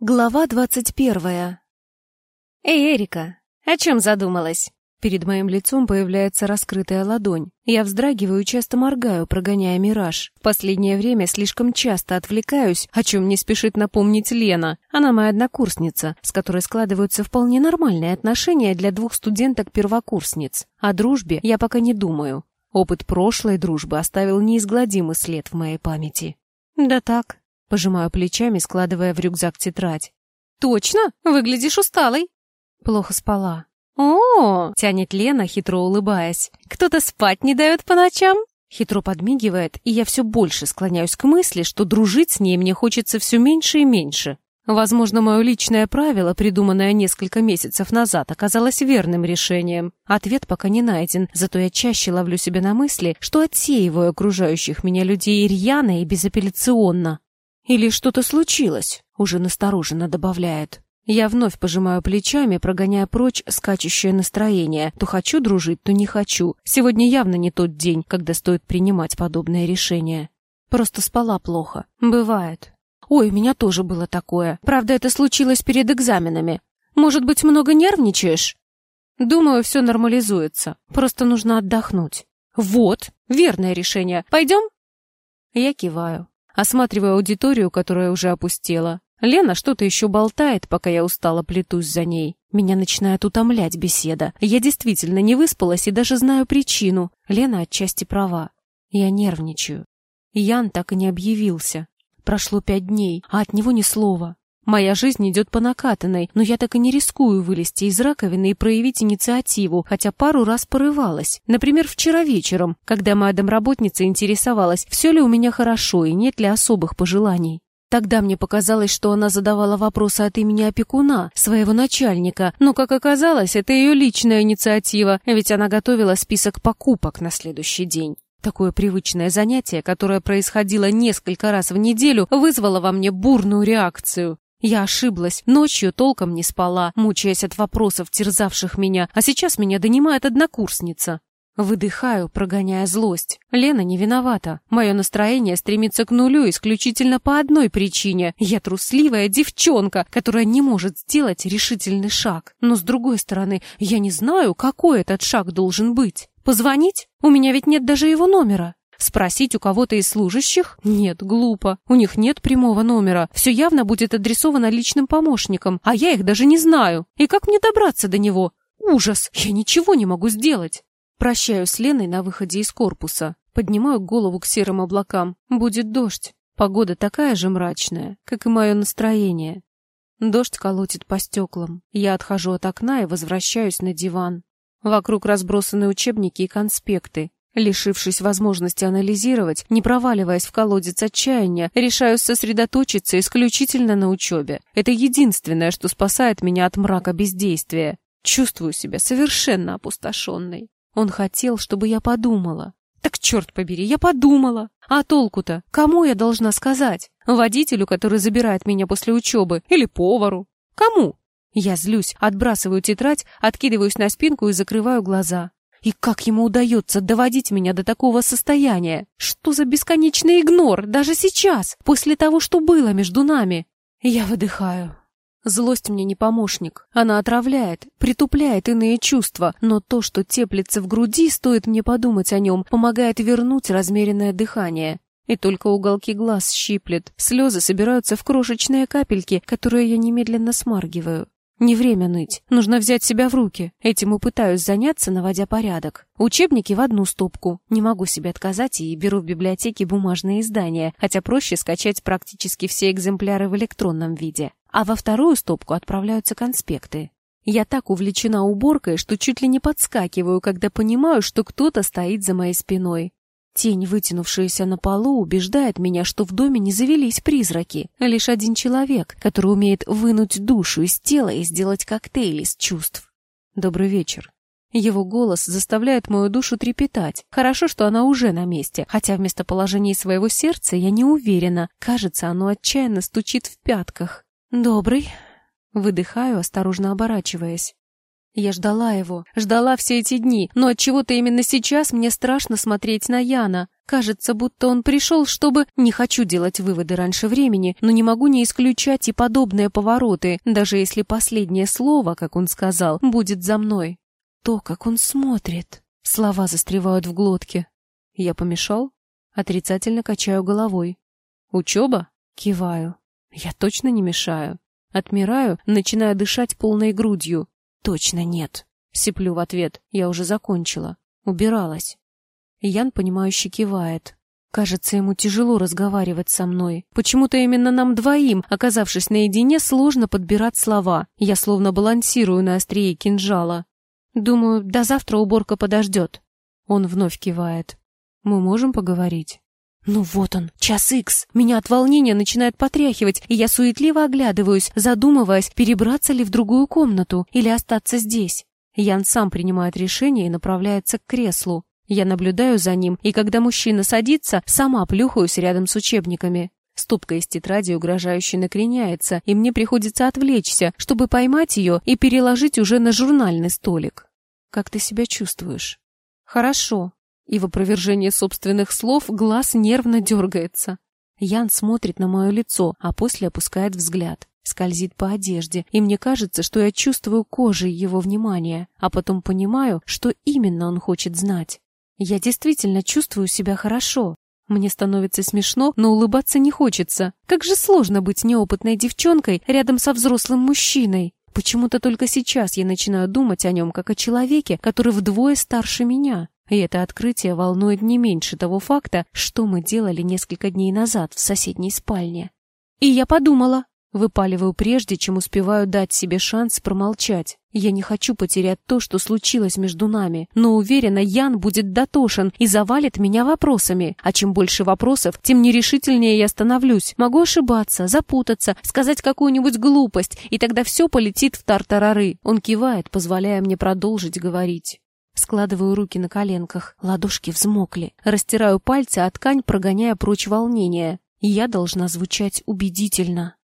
Глава двадцать первая. «Эй, Эрика, о чем задумалась?» Перед моим лицом появляется раскрытая ладонь. Я вздрагиваю и часто моргаю, прогоняя мираж. В последнее время слишком часто отвлекаюсь, о чем не спешит напомнить Лена. Она моя однокурсница, с которой складываются вполне нормальные отношения для двух студенток-первокурсниц. О дружбе я пока не думаю. Опыт прошлой дружбы оставил неизгладимый след в моей памяти. «Да так», Пожимаю плечами, складывая в рюкзак тетрадь. «Точно? Выглядишь усталой». Плохо спала. «О, тянет Лена, хитро улыбаясь. Кто-то спать не дает по ночам?» Хитро подмигивает, и я все больше склоняюсь к мысли, что дружить с ней мне хочется все меньше и меньше. Возможно, мое личное правило, придуманное несколько месяцев назад, оказалось верным решением. Ответ пока не найден, зато я чаще ловлю себя на мысли, что отсеиваю окружающих меня людей рьяно и безапелляционно. «Или что-то случилось?» — уже настороженно добавляет. Я вновь пожимаю плечами, прогоняя прочь скачущее настроение. То хочу дружить, то не хочу. Сегодня явно не тот день, когда стоит принимать подобное решение. Просто спала плохо. Бывает. Ой, у меня тоже было такое. Правда, это случилось перед экзаменами. Может быть, много нервничаешь? Думаю, все нормализуется. Просто нужно отдохнуть. Вот, верное решение. Пойдем? Я киваю. Осматриваю аудиторию, которая уже опустела. Лена что-то еще болтает, пока я устало плетусь за ней. Меня начинает утомлять беседа. Я действительно не выспалась и даже знаю причину. Лена отчасти права. Я нервничаю. Ян так и не объявился. Прошло пять дней, а от него ни слова. Моя жизнь идет по накатанной, но я так и не рискую вылезти из раковины и проявить инициативу, хотя пару раз порывалась. Например, вчера вечером, когда моя домработница интересовалась, все ли у меня хорошо и нет ли особых пожеланий. Тогда мне показалось, что она задавала вопросы от имени опекуна, своего начальника, но, как оказалось, это ее личная инициатива, ведь она готовила список покупок на следующий день. Такое привычное занятие, которое происходило несколько раз в неделю, вызвало во мне бурную реакцию. Я ошиблась, ночью толком не спала, мучаясь от вопросов, терзавших меня, а сейчас меня донимает однокурсница. Выдыхаю, прогоняя злость. Лена не виновата. Мое настроение стремится к нулю исключительно по одной причине. Я трусливая девчонка, которая не может сделать решительный шаг. Но с другой стороны, я не знаю, какой этот шаг должен быть. Позвонить? У меня ведь нет даже его номера. Спросить у кого-то из служащих? Нет, глупо. У них нет прямого номера. Все явно будет адресовано личным помощникам, а я их даже не знаю. И как мне добраться до него? Ужас! Я ничего не могу сделать. Прощаюсь с Леной на выходе из корпуса. Поднимаю голову к серым облакам. Будет дождь. Погода такая же мрачная, как и мое настроение. Дождь колотит по стеклам. Я отхожу от окна и возвращаюсь на диван. Вокруг разбросаны учебники и конспекты. Лишившись возможности анализировать, не проваливаясь в колодец отчаяния, решаю сосредоточиться исключительно на учебе. Это единственное, что спасает меня от мрака бездействия. Чувствую себя совершенно опустошенной. Он хотел, чтобы я подумала. Так черт побери, я подумала. А толку-то? Кому я должна сказать? Водителю, который забирает меня после учебы? Или повару? Кому? Я злюсь, отбрасываю тетрадь, откидываюсь на спинку и закрываю глаза. И как ему удается доводить меня до такого состояния? Что за бесконечный игнор, даже сейчас, после того, что было между нами? Я выдыхаю. Злость мне не помощник. Она отравляет, притупляет иные чувства, но то, что теплится в груди, стоит мне подумать о нем, помогает вернуть размеренное дыхание. И только уголки глаз щиплет, слезы собираются в крошечные капельки, которые я немедленно смаргиваю. Не время ныть. Нужно взять себя в руки. Этим и пытаюсь заняться, наводя порядок. Учебники в одну стопку. Не могу себе отказать и беру в библиотеке бумажные издания, хотя проще скачать практически все экземпляры в электронном виде. А во вторую стопку отправляются конспекты. Я так увлечена уборкой, что чуть ли не подскакиваю, когда понимаю, что кто-то стоит за моей спиной. Тень, вытянувшаяся на полу, убеждает меня, что в доме не завелись призраки. Лишь один человек, который умеет вынуть душу из тела и сделать коктейль из чувств. Добрый вечер. Его голос заставляет мою душу трепетать. Хорошо, что она уже на месте, хотя в местоположении своего сердца я не уверена. Кажется, оно отчаянно стучит в пятках. Добрый. Выдыхаю, осторожно оборачиваясь. Я ждала его, ждала все эти дни, но от чего то именно сейчас мне страшно смотреть на Яна. Кажется, будто он пришел, чтобы... Не хочу делать выводы раньше времени, но не могу не исключать и подобные повороты, даже если последнее слово, как он сказал, будет за мной. То, как он смотрит. Слова застревают в глотке. Я помешал? Отрицательно качаю головой. Учеба? Киваю. Я точно не мешаю. Отмираю, начиная дышать полной грудью. Точно нет. Сиплю в ответ. Я уже закончила. Убиралась. Ян, понимающе кивает. Кажется, ему тяжело разговаривать со мной. Почему-то именно нам двоим, оказавшись наедине, сложно подбирать слова. Я словно балансирую на острие кинжала. Думаю, до завтра уборка подождет. Он вновь кивает. Мы можем поговорить? Ну вот он, час икс. Меня от волнения начинает потряхивать, и я суетливо оглядываюсь, задумываясь, перебраться ли в другую комнату или остаться здесь. Ян сам принимает решение и направляется к креслу. Я наблюдаю за ним, и когда мужчина садится, сама плюхаюсь рядом с учебниками. Ступка из тетради угрожающе накреняется, и мне приходится отвлечься, чтобы поймать ее и переложить уже на журнальный столик. «Как ты себя чувствуешь?» «Хорошо», и в опровержение собственных слов глаз нервно дергается. Ян смотрит на мое лицо, а после опускает взгляд. Скользит по одежде, и мне кажется, что я чувствую кожей его внимание, а потом понимаю, что именно он хочет знать. Я действительно чувствую себя хорошо. Мне становится смешно, но улыбаться не хочется. Как же сложно быть неопытной девчонкой рядом со взрослым мужчиной. Почему-то только сейчас я начинаю думать о нем как о человеке, который вдвое старше меня. И это открытие волнует не меньше того факта, что мы делали несколько дней назад в соседней спальне. И я подумала, выпаливаю прежде, чем успеваю дать себе шанс промолчать. Я не хочу потерять то, что случилось между нами, но уверена, Ян будет дотошен и завалит меня вопросами. А чем больше вопросов, тем нерешительнее я становлюсь. Могу ошибаться, запутаться, сказать какую-нибудь глупость, и тогда все полетит в тартарары. Он кивает, позволяя мне продолжить говорить. Складываю руки на коленках, ладошки взмокли. Растираю пальцы, а ткань прогоняя прочь волнение. Я должна звучать убедительно.